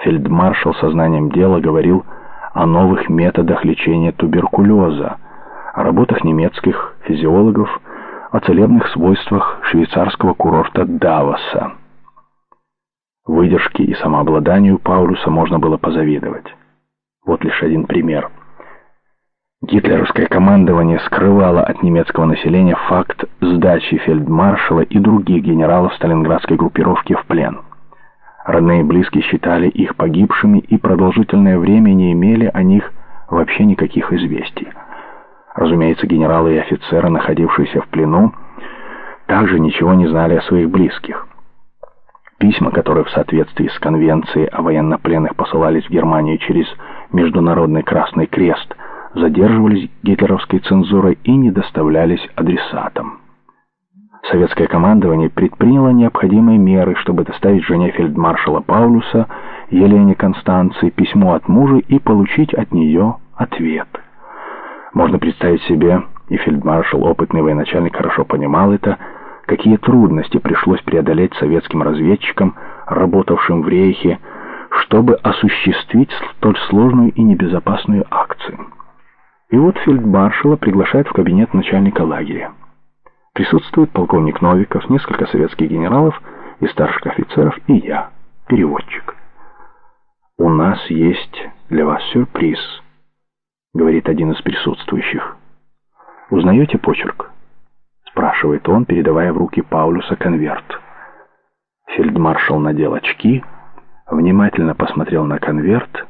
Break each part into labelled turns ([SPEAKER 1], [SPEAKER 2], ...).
[SPEAKER 1] Фельдмаршал сознанием дела говорил о новых методах лечения туберкулеза, о работах немецких физиологов, о целебных свойствах швейцарского курорта Давоса. Выдержке и самообладанию Паулюса можно было позавидовать. Вот лишь один пример. Гитлеровское командование скрывало от немецкого населения факт сдачи фельдмаршала и других генералов сталинградской группировки в плен. Родные и близкие считали их погибшими и продолжительное время не имели о них вообще никаких известий. Разумеется, генералы и офицеры, находившиеся в плену, также ничего не знали о своих близких. Письма, которые в соответствии с конвенцией о военнопленных посылались в Германию через Международный Красный Крест, задерживались гитлеровской цензурой и не доставлялись адресатам. Советское командование предприняло необходимые меры, чтобы доставить жене фельдмаршала Паулюса, Елене Констанции, письмо от мужа и получить от нее ответ. Можно представить себе, и фельдмаршал, опытный военачальник, хорошо понимал это, какие трудности пришлось преодолеть советским разведчикам, работавшим в Рейхе, чтобы осуществить столь сложную и небезопасную акцию. И вот фельдмаршала приглашают в кабинет начальника лагеря. Присутствует полковник Новиков, несколько советских генералов и старших офицеров, и я, переводчик. «У нас есть для вас сюрприз», — говорит один из присутствующих. «Узнаете почерк?» спрашивает он, передавая в руки Паулюса конверт. Фельдмаршал надел очки, внимательно посмотрел на конверт.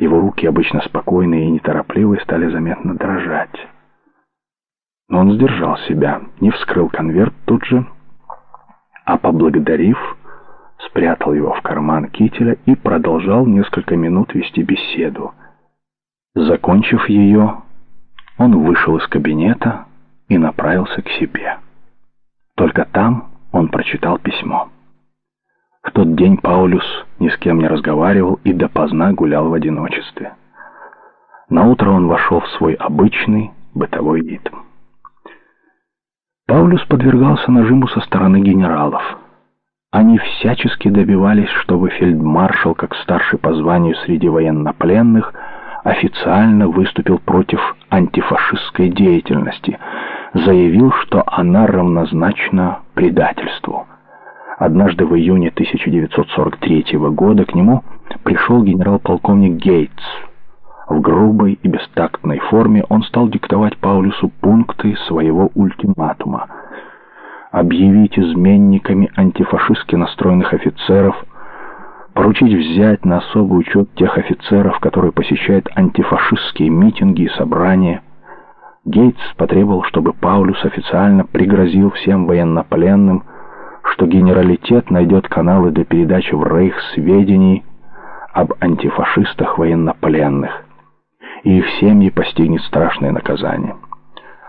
[SPEAKER 1] Его руки, обычно спокойные и неторопливые, стали заметно дрожать. Но он сдержал себя, не вскрыл конверт тут же, а, поблагодарив, спрятал его в карман кителя и продолжал несколько минут вести беседу. Закончив ее, он вышел из кабинета, и направился к себе. Только там он прочитал письмо. В тот день Паулюс ни с кем не разговаривал и допоздна гулял в одиночестве. Наутро он вошел в свой обычный бытовой ритм. Паулюс подвергался нажиму со стороны генералов. Они всячески добивались, чтобы фельдмаршал, как старший по званию среди военнопленных, официально выступил против антифашистской деятельности – заявил, что она равнозначна предательству. Однажды в июне 1943 года к нему пришел генерал-полковник Гейтс. В грубой и бестактной форме он стал диктовать Паулюсу пункты своего ультиматума. Объявить изменниками антифашистски настроенных офицеров, поручить взять на особый учет тех офицеров, которые посещают антифашистские митинги и собрания, Гейтс потребовал, чтобы Паулюс официально пригрозил всем военнопленным, что генералитет найдет каналы для передачи в Рейх сведений об антифашистах военнопленных, и их семьи постигнет страшное наказание.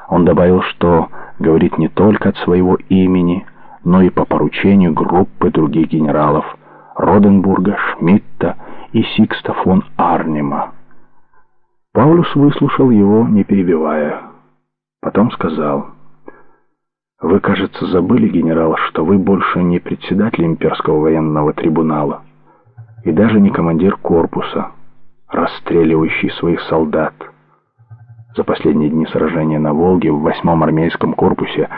[SPEAKER 1] Он добавил, что говорит не только от своего имени, но и по поручению группы других генералов Роденбурга, Шмидта и Сикста фон Арнима. Паулюс выслушал его, не перебивая. Потом сказал, «Вы, кажется, забыли, генерал, что вы больше не председатель имперского военного трибунала и даже не командир корпуса, расстреливающий своих солдат. За последние дни сражения на Волге в восьмом армейском корпусе,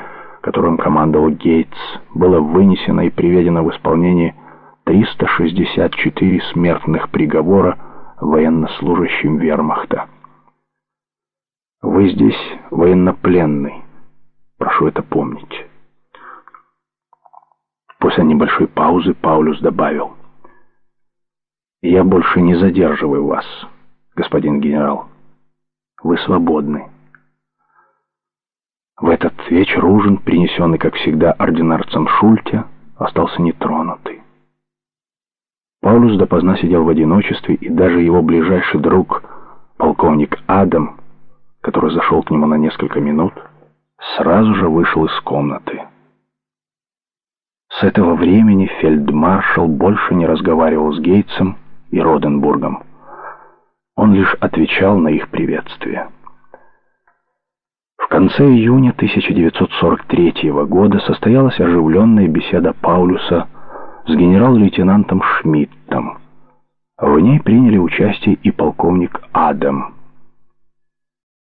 [SPEAKER 1] которым командовал Гейтс, было вынесено и приведено в исполнение 364 смертных приговора военнослужащим вермахта. Вы здесь военнопленный. Прошу это помнить. После небольшой паузы Паулюс добавил. «Я больше не задерживаю вас, господин генерал. Вы свободны». В этот вечер ужин, принесенный, как всегда, ординарцем Шульте, остался нетронутый. Паулюс допоздна сидел в одиночестве, и даже его ближайший друг, полковник Адам, который зашел к нему на несколько минут, сразу же вышел из комнаты. С этого времени фельдмаршал больше не разговаривал с Гейтсом и Роденбургом. Он лишь отвечал на их приветствие. В конце июня 1943 года состоялась оживленная беседа Паулюса с генерал-лейтенантом Шмидтом, В ней приняли участие и полковник Адам.